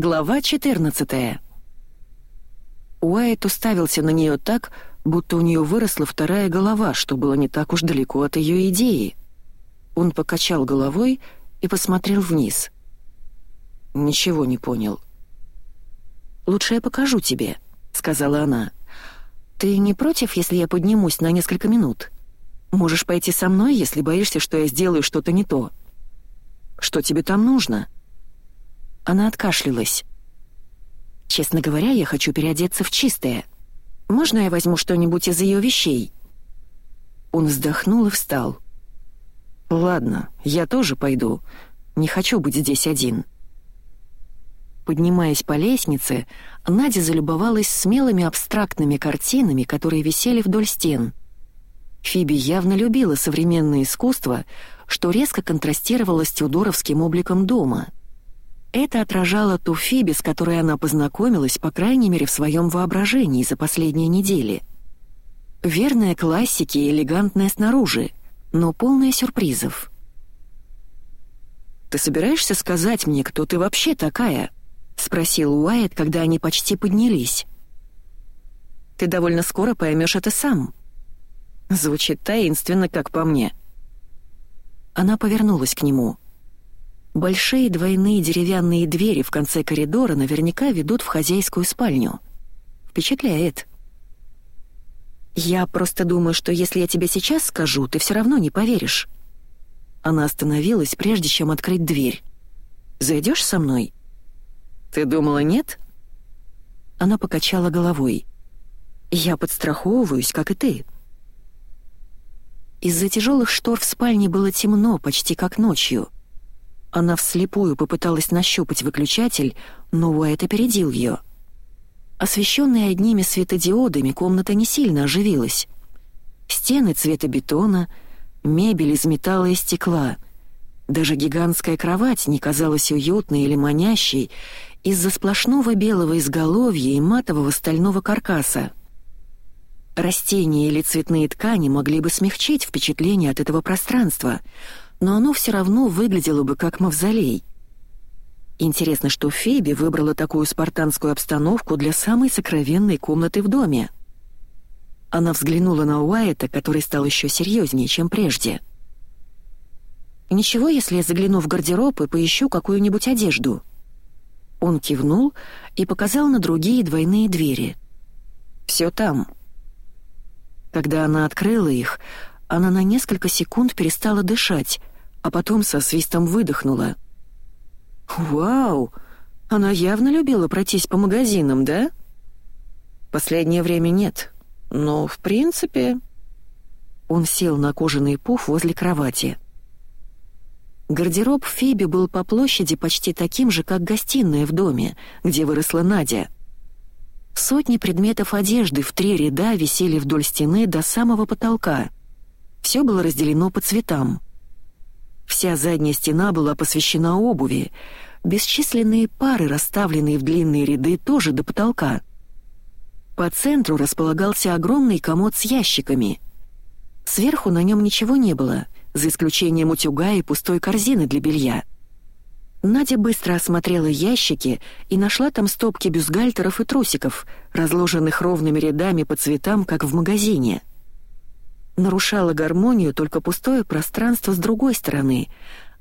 Глава 14 Уайт уставился на нее так, будто у нее выросла вторая голова, что было не так уж далеко от ее идеи. Он покачал головой и посмотрел вниз. Ничего не понял. «Лучше я покажу тебе», — сказала она. «Ты не против, если я поднимусь на несколько минут? Можешь пойти со мной, если боишься, что я сделаю что-то не то». «Что тебе там нужно?» Она откашлялась. «Честно говоря, я хочу переодеться в чистое. Можно я возьму что-нибудь из ее вещей?» Он вздохнул и встал. «Ладно, я тоже пойду. Не хочу быть здесь один». Поднимаясь по лестнице, Надя залюбовалась смелыми абстрактными картинами, которые висели вдоль стен. Фиби явно любила современное искусство, что резко контрастировало с тюдоровским обликом дома — это отражало ту Фиби, с которой она познакомилась, по крайней мере, в своем воображении за последние недели. Верная классики и элегантная снаружи, но полная сюрпризов. «Ты собираешься сказать мне, кто ты вообще такая?» — спросил Уайт, когда они почти поднялись. «Ты довольно скоро поймешь это сам». Звучит таинственно, как по мне. Она повернулась к нему — Большие двойные деревянные двери в конце коридора наверняка ведут в хозяйскую спальню. Впечатляет. «Я просто думаю, что если я тебе сейчас скажу, ты все равно не поверишь». Она остановилась, прежде чем открыть дверь. «Зайдешь со мной?» «Ты думала, нет?» Она покачала головой. «Я подстраховываюсь, как и ты». Из-за тяжелых штор в спальне было темно, почти как ночью — она вслепую попыталась нащупать выключатель, но Уайт опередил ее. Освещенная одними светодиодами, комната не сильно оживилась. Стены цвета бетона, мебель из металла и стекла. Даже гигантская кровать не казалась уютной или манящей из-за сплошного белого изголовья и матового стального каркаса. Растения или цветные ткани могли бы смягчить впечатление от этого пространства — но оно все равно выглядело бы как мавзолей. Интересно, что Феби выбрала такую спартанскую обстановку для самой сокровенной комнаты в доме. Она взглянула на Уайта, который стал еще серьезнее, чем прежде. «Ничего, если я загляну в гардероб и поищу какую-нибудь одежду?» Он кивнул и показал на другие двойные двери. «Все там». Когда она открыла их, она на несколько секунд перестала дышать, а потом со свистом выдохнула. «Вау! Она явно любила пройтись по магазинам, да?» «Последнее время нет, но в принципе...» Он сел на кожаный пуф возле кровати. Гардероб Фиби был по площади почти таким же, как гостиная в доме, где выросла Надя. Сотни предметов одежды в три ряда висели вдоль стены до самого потолка. Все было разделено по цветам. Вся задняя стена была посвящена обуви. Бесчисленные пары, расставленные в длинные ряды, тоже до потолка. По центру располагался огромный комод с ящиками. Сверху на нем ничего не было, за исключением утюга и пустой корзины для белья. Надя быстро осмотрела ящики и нашла там стопки бюстгальтеров и трусиков, разложенных ровными рядами по цветам, как в магазине — нарушало гармонию только пустое пространство с другой стороны,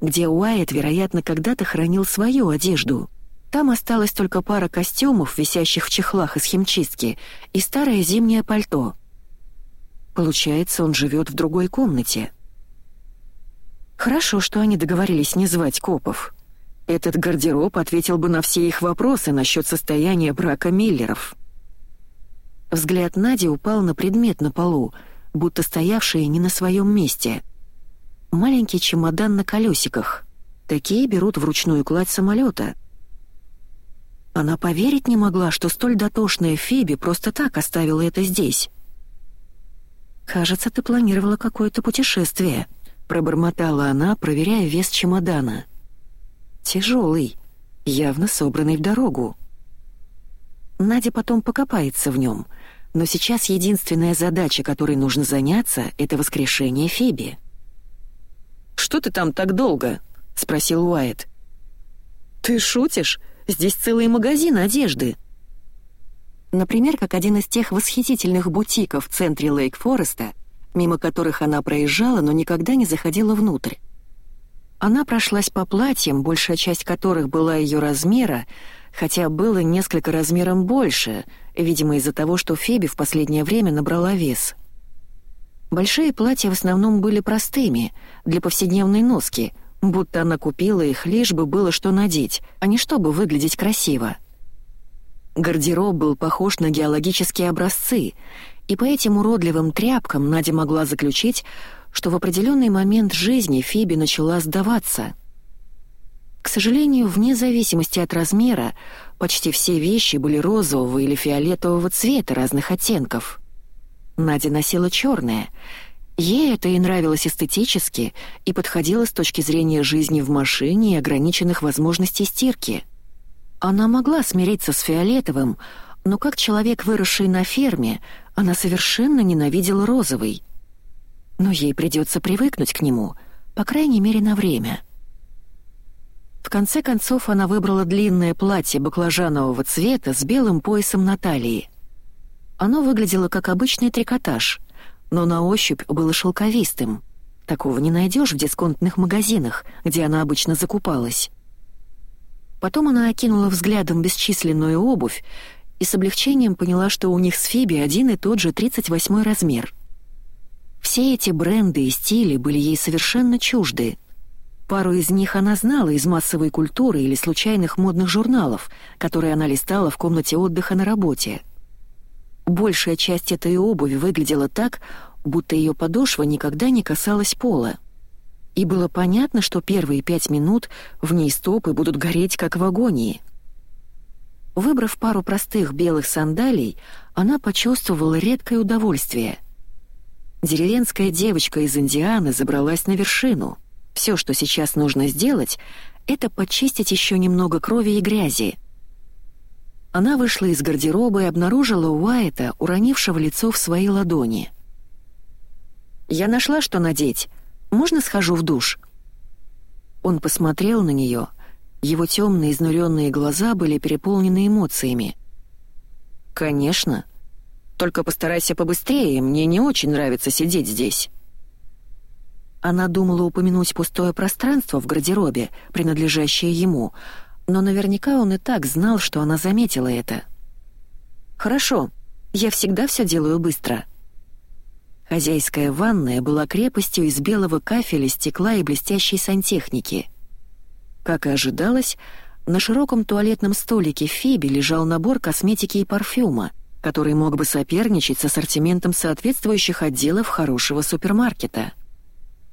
где Уайт, вероятно, когда-то хранил свою одежду. Там осталась только пара костюмов, висящих в чехлах из химчистки, и старое зимнее пальто. Получается, он живет в другой комнате. Хорошо, что они договорились не звать копов. Этот гардероб ответил бы на все их вопросы насчет состояния брака Миллеров. Взгляд Нади упал на предмет на полу — будто стоявшие не на своем месте. Маленький чемодан на колесиках. Такие берут вручную кладь самолета. Она поверить не могла, что столь дотошная Фиби просто так оставила это здесь. «Кажется, ты планировала какое-то путешествие», — пробормотала она, проверяя вес чемодана. «Тяжелый, явно собранный в дорогу». Надя потом покопается в нем, но сейчас единственная задача, которой нужно заняться, — это воскрешение Фиби. «Что ты там так долго?» — спросил Уайт. «Ты шутишь? Здесь целый магазин одежды. Например, как один из тех восхитительных бутиков в центре Лейк-Фореста, мимо которых она проезжала, но никогда не заходила внутрь. Она прошлась по платьям, большая часть которых была ее размера, хотя было несколько размером больше, видимо, из-за того, что Феби в последнее время набрала вес. Большие платья в основном были простыми, для повседневной носки, будто она купила их лишь бы было что надеть, а не чтобы выглядеть красиво. Гардероб был похож на геологические образцы, и по этим уродливым тряпкам Надя могла заключить, что в определенный момент жизни Фиби начала сдаваться. К сожалению, вне зависимости от размера, почти все вещи были розового или фиолетового цвета разных оттенков. Надя носила черное. Ей это и нравилось эстетически и подходило с точки зрения жизни в машине и ограниченных возможностей стирки. Она могла смириться с фиолетовым, но как человек, выросший на ферме, она совершенно ненавидела розовый — но ей придется привыкнуть к нему, по крайней мере, на время. В конце концов она выбрала длинное платье баклажанового цвета с белым поясом на талии. Оно выглядело как обычный трикотаж, но на ощупь было шелковистым. Такого не найдешь в дисконтных магазинах, где она обычно закупалась. Потом она окинула взглядом бесчисленную обувь и с облегчением поняла, что у них с Фиби один и тот же 38 размер — все эти бренды и стили были ей совершенно чужды. Пару из них она знала из массовой культуры или случайных модных журналов, которые она листала в комнате отдыха на работе. Большая часть этой обуви выглядела так, будто ее подошва никогда не касалась пола. И было понятно, что первые пять минут в ней стопы будут гореть, как в агонии. Выбрав пару простых белых сандалий, она почувствовала редкое удовольствие — Деревенская девочка из Индианы забралась на вершину. Все, что сейчас нужно сделать, это почистить еще немного крови и грязи. Она вышла из гардероба и обнаружила Уайта, уронившего лицо в свои ладони. «Я нашла, что надеть. Можно схожу в душ?» Он посмотрел на нее. Его темные изнуренные глаза были переполнены эмоциями. «Конечно», только постарайся побыстрее, мне не очень нравится сидеть здесь». Она думала упомянуть пустое пространство в гардеробе, принадлежащее ему, но наверняка он и так знал, что она заметила это. «Хорошо, я всегда все делаю быстро». Хозяйская ванная была крепостью из белого кафеля, стекла и блестящей сантехники. Как и ожидалось, на широком туалетном столике Фиби лежал набор косметики и парфюма — который мог бы соперничать с ассортиментом соответствующих отделов хорошего супермаркета.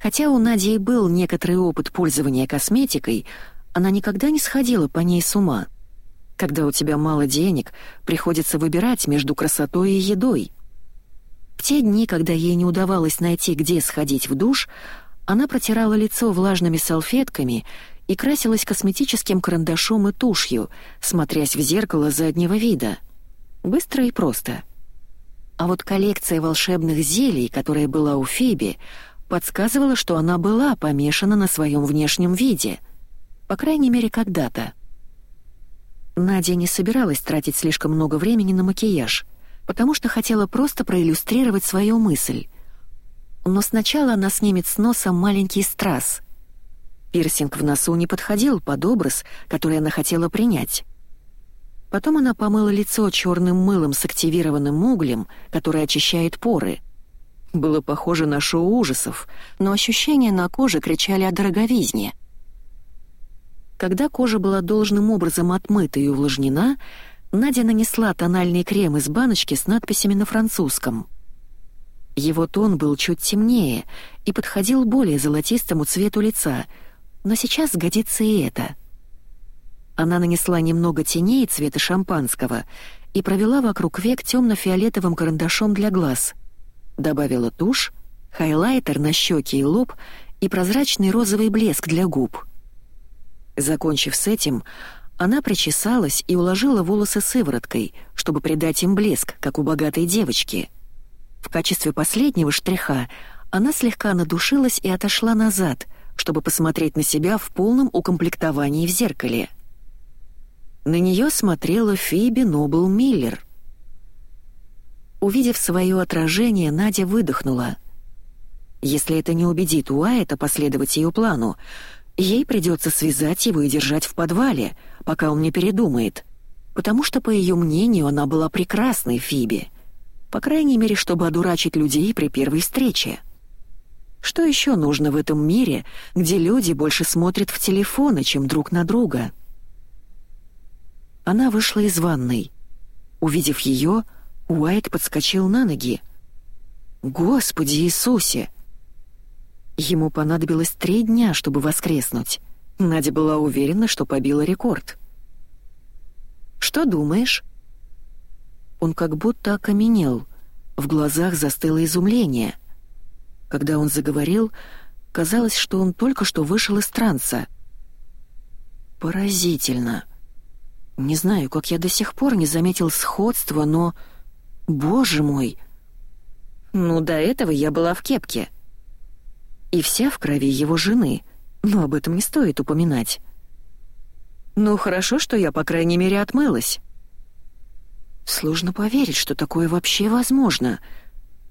Хотя у Нади и был некоторый опыт пользования косметикой, она никогда не сходила по ней с ума. Когда у тебя мало денег, приходится выбирать между красотой и едой. В те дни, когда ей не удавалось найти, где сходить в душ, она протирала лицо влажными салфетками и красилась косметическим карандашом и тушью, смотрясь в зеркало заднего вида — Быстро и просто. А вот коллекция волшебных зелий, которая была у Фиби, подсказывала, что она была помешана на своем внешнем виде. По крайней мере, когда-то. Надя не собиралась тратить слишком много времени на макияж, потому что хотела просто проиллюстрировать свою мысль. Но сначала она снимет с носа маленький страз. Пирсинг в носу не подходил под образ, который она хотела принять. Потом она помыла лицо черным мылом с активированным углем, который очищает поры. Было похоже на шоу ужасов, но ощущения на коже кричали о дороговизне. Когда кожа была должным образом отмыта и увлажнена, Надя нанесла тональный крем из баночки с надписями на французском. Его тон был чуть темнее и подходил более золотистому цвету лица, но сейчас сгодится и это — она нанесла немного теней цвета шампанского и провела вокруг век темно-фиолетовым карандашом для глаз. Добавила тушь, хайлайтер на щеки и лоб и прозрачный розовый блеск для губ. Закончив с этим, она причесалась и уложила волосы сывороткой, чтобы придать им блеск, как у богатой девочки. В качестве последнего штриха она слегка надушилась и отошла назад, чтобы посмотреть на себя в полном укомплектовании в зеркале — На нее смотрела Фиби Нобл Миллер. Увидев свое отражение, Надя выдохнула. Если это не убедит Уайта последовать ее плану, ей придется связать его и держать в подвале, пока он не передумает, потому что, по ее мнению, она была прекрасной Фиби. По крайней мере, чтобы одурачить людей при первой встрече. Что еще нужно в этом мире, где люди больше смотрят в телефоны, чем друг на друга? Она вышла из ванной. Увидев ее, Уайт подскочил на ноги. «Господи Иисусе!» Ему понадобилось три дня, чтобы воскреснуть. Надя была уверена, что побила рекорд. «Что думаешь?» Он как будто окаменел. В глазах застыло изумление. Когда он заговорил, казалось, что он только что вышел из транса. «Поразительно. Не знаю, как я до сих пор не заметил сходства, но...» Боже мой! Ну, до этого я была в кепке. И вся в крови его жены, но об этом не стоит упоминать. Ну, хорошо, что я, по крайней мере, отмылась. Сложно поверить, что такое вообще возможно.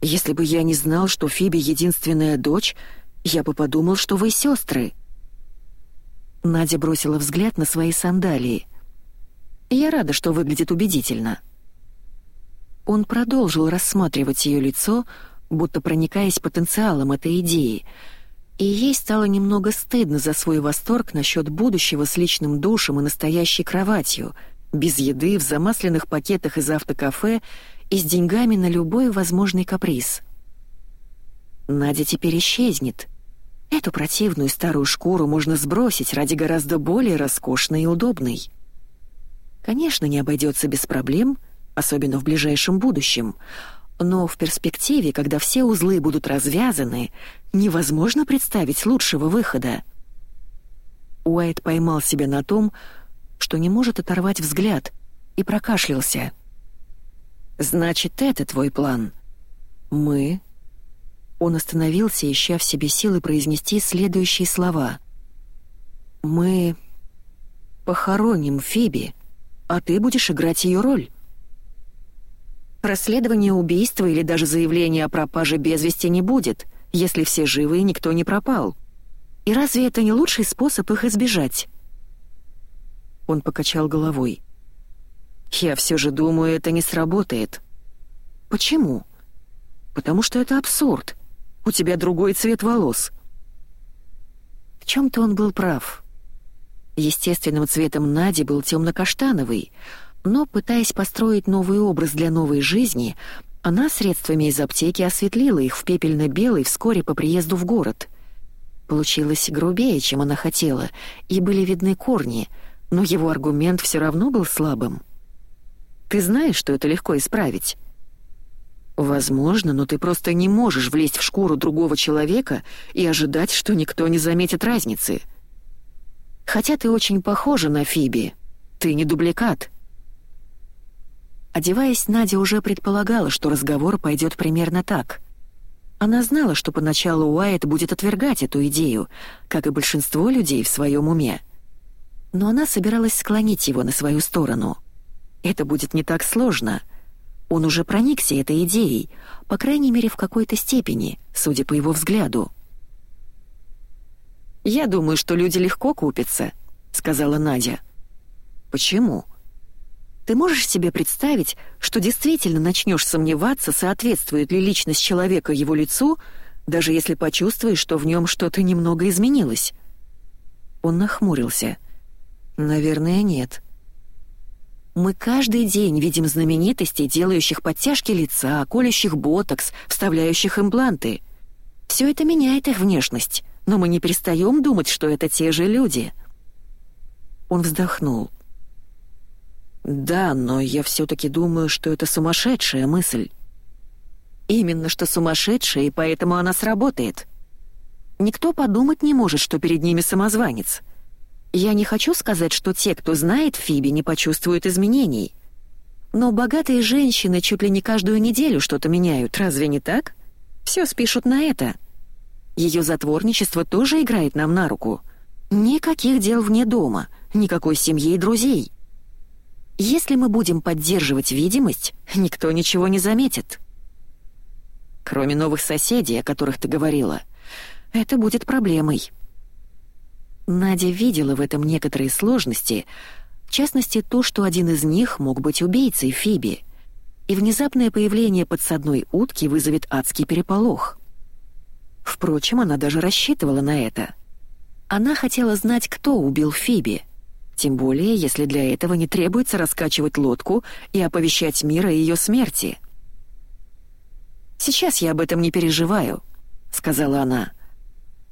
Если бы я не знал, что Фиби единственная дочь, я бы подумал, что вы сестры. Надя бросила взгляд на свои сандалии. Я рада, что выглядит убедительно. Он продолжил рассматривать ее лицо, будто проникаясь потенциалом этой идеи, и ей стало немного стыдно за свой восторг насчет будущего с личным душем и настоящей кроватью, без еды, в замасленных пакетах из автокафе и с деньгами на любой возможный каприз. Надя теперь исчезнет. Эту противную старую шкуру можно сбросить ради гораздо более роскошной и удобной. Конечно, не обойдется без проблем — особенно в ближайшем будущем. Но в перспективе, когда все узлы будут развязаны, невозможно представить лучшего выхода. Уайт поймал себя на том, что не может оторвать взгляд, и прокашлялся. «Значит, это твой план?» «Мы...» Он остановился, ища в себе силы произнести следующие слова. «Мы... похороним Фиби, а ты будешь играть ее роль». Расследования убийства или даже заявления о пропаже без вести не будет, если все живы и никто не пропал. И разве это не лучший способ их избежать? Он покачал головой. «Я все же думаю, это не сработает». «Почему?» «Потому что это абсурд. У тебя другой цвет волос». В чем-то он был прав. Естественным цветом Нади был темно-каштановый, но, пытаясь построить новый образ для новой жизни, она средствами из аптеки осветлила их в пепельно-белый вскоре по приезду в город. Получилось грубее, чем она хотела, и были видны корни, но его аргумент все равно был слабым. «Ты знаешь, что это легко исправить?» «Возможно, но ты просто не можешь влезть в шкуру другого человека и ожидать, что никто не заметит разницы. Хотя ты очень похожа на Фиби. Ты не дубликат». Одеваясь, Надя уже предполагала, что разговор пойдет примерно так. Она знала, что поначалу Уайт будет отвергать эту идею, как и большинство людей в своем уме. Но она собиралась склонить его на свою сторону. Это будет не так сложно. Он уже проникся этой идеей, по крайней мере, в какой-то степени, судя по его взгляду. «Я думаю, что люди легко купятся», — сказала Надя. «Почему?» Ты можешь себе представить, что действительно начнешь сомневаться, соответствует ли личность человека его лицу, даже если почувствуешь, что в нем что-то немного изменилось?» Он нахмурился. «Наверное, нет». Мы каждый день видим знаменитостей, делающих подтяжки лица, колющих ботокс, вставляющих импланты. Все это меняет их внешность, но мы не перестаем думать, что это те же люди. Он вздохнул. «Да, но я все-таки думаю, что это сумасшедшая мысль». «Именно что сумасшедшая, и поэтому она сработает. Никто подумать не может, что перед ними самозванец. Я не хочу сказать, что те, кто знает Фиби, не почувствуют изменений. Но богатые женщины чуть ли не каждую неделю что-то меняют, разве не так? Все спишут на это. Ее затворничество тоже играет нам на руку. Никаких дел вне дома, никакой семьи и друзей». Если мы будем поддерживать видимость, никто ничего не заметит. Кроме новых соседей, о которых ты говорила, это будет проблемой. Надя видела в этом некоторые сложности, в частности то, что один из них мог быть убийцей Фиби, и внезапное появление подсадной утки вызовет адский переполох. Впрочем, она даже рассчитывала на это. Она хотела знать, кто убил Фиби, тем более, если для этого не требуется раскачивать лодку и оповещать мир о ее смерти. «Сейчас я об этом не переживаю», — сказала она.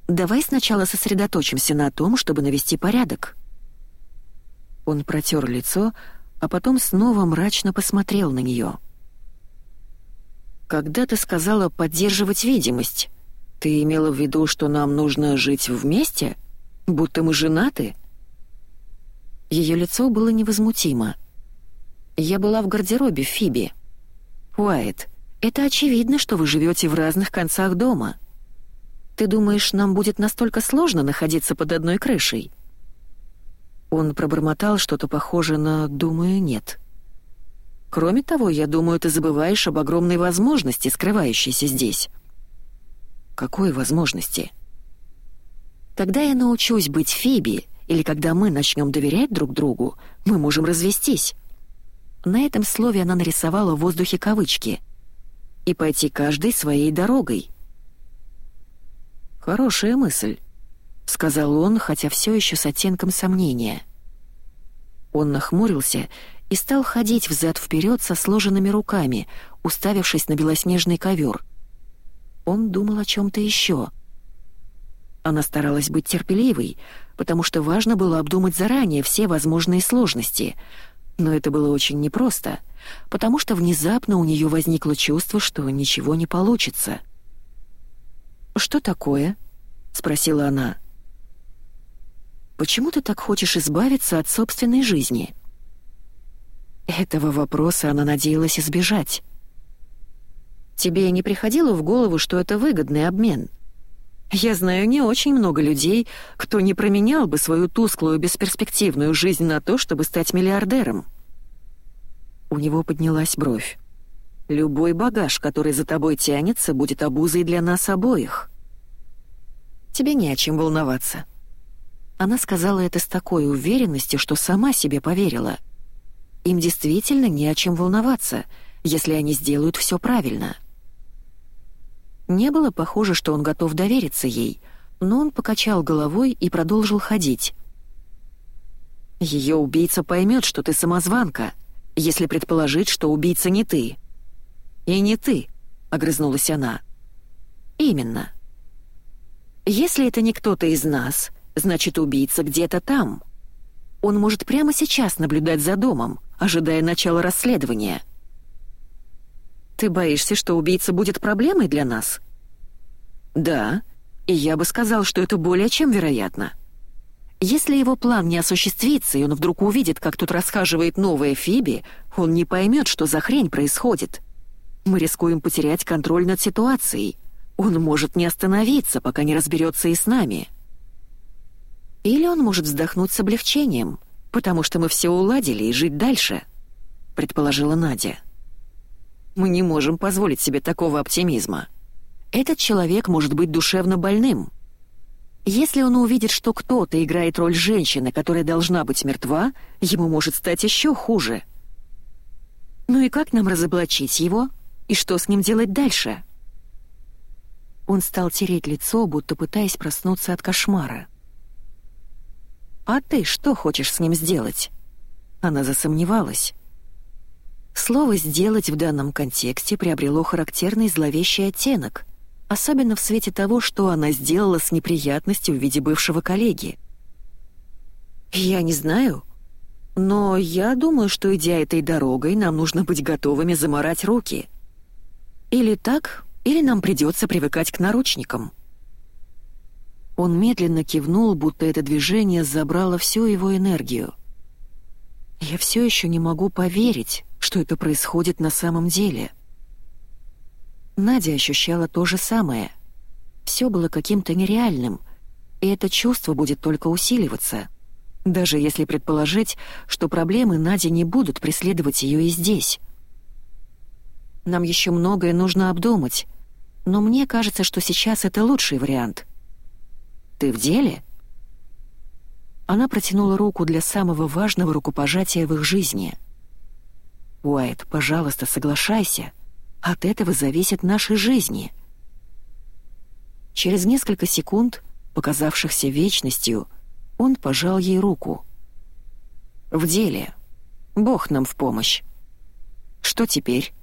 Давай сначала сосредоточимся на том, чтобы навести порядок». Он протер лицо, а потом снова мрачно посмотрел на нее. «Когда ты сказала поддерживать видимость, ты имела в виду, что нам нужно жить вместе? Будто мы женаты?» Ее лицо было невозмутимо. «Я была в гардеробе Фиби. Уайт, это очевидно, что вы живете в разных концах дома. Ты думаешь, нам будет настолько сложно находиться под одной крышей?» Он пробормотал что-то похожее на «думаю, нет». «Кроме того, я думаю, ты забываешь об огромной возможности, скрывающейся здесь». «Какой возможности?» «Когда я научусь быть Фиби, или когда мы начнем доверять друг другу, мы можем развестись». На этом слове она нарисовала в воздухе кавычки. «И пойти каждой своей дорогой». «Хорошая мысль», — сказал он, хотя все еще с оттенком сомнения. Он нахмурился и стал ходить взад-вперед со сложенными руками, уставившись на белоснежный ковер. Он думал о чем-то еще. Она старалась быть терпеливой, потому что важно было обдумать заранее все возможные сложности. Но это было очень непросто, потому что внезапно у нее возникло чувство, что ничего не получится — «Что такое?» — спросила она. «Почему ты так хочешь избавиться от собственной жизни?» Этого вопроса она надеялась избежать. «Тебе не приходило в голову, что это выгодный обмен?» Я знаю не очень много людей, кто не променял бы свою тусклую, бесперспективную жизнь на то, чтобы стать миллиардером. У него поднялась бровь. Любой багаж, который за тобой тянется, будет обузой для нас обоих. Тебе не о чем волноваться». Она сказала это с такой уверенностью, что сама себе поверила. Им действительно не о чем волноваться, если они сделают все правильно. Не было похоже, что он готов довериться ей, но он покачал головой и продолжил ходить. «Ее убийца поймет, что ты самозванка, если предположить, что убийца не ты». «И не ты», — огрызнулась она. «Именно. Если это не кто-то из нас, значит, убийца где-то там. Он может прямо сейчас наблюдать за домом, ожидая начала расследования. Ты боишься, что убийца будет проблемой для нас? Да, и я бы сказал, что это более чем вероятно. Если его план не осуществится, и он вдруг увидит, как тут расхаживает новая Фиби, он не поймет, что за хрень происходит. Мы рискуем потерять контроль над ситуацией. Он может не остановиться, пока не разберется и с нами. Или он может вздохнуть с облегчением, потому что мы все уладили и жить дальше, предположила Надя. Мы не можем позволить себе такого оптимизма. Этот человек может быть душевно больным. Если он увидит, что кто-то играет роль женщины, которая должна быть мертва, ему может стать еще хуже. Ну и как нам разоблачить его? И что с ним делать дальше?» Он стал тереть лицо, будто пытаясь проснуться от кошмара. «А ты что хочешь с ним сделать?» Она засомневалась. Слово «сделать» в данном контексте приобрело характерный зловещий оттенок, особенно в свете того, что она сделала с неприятностью в виде бывшего коллеги. «Я не знаю, но я думаю, что, идя этой дорогой, нам нужно быть готовыми заморать руки. Или так, или нам придется привыкать к наручникам». Он медленно кивнул, будто это движение забрало всю его энергию. «Я все еще не могу поверить, что это происходит на самом деле». Надя ощущала то же самое. Все было каким-то нереальным, и это чувство будет только усиливаться. Даже если предположить, что проблемы Нади не будут преследовать ее и здесь. Нам еще многое нужно обдумать, но мне кажется, что сейчас это лучший вариант. Ты в деле?» Она протянула руку для самого важного рукопожатия в их жизни. «Уайт, пожалуйста, соглашайся. От этого зависят наши жизни». Через несколько секунд, показавшихся вечностью, он пожал ей руку. «В деле. Бог нам в помощь. Что теперь?»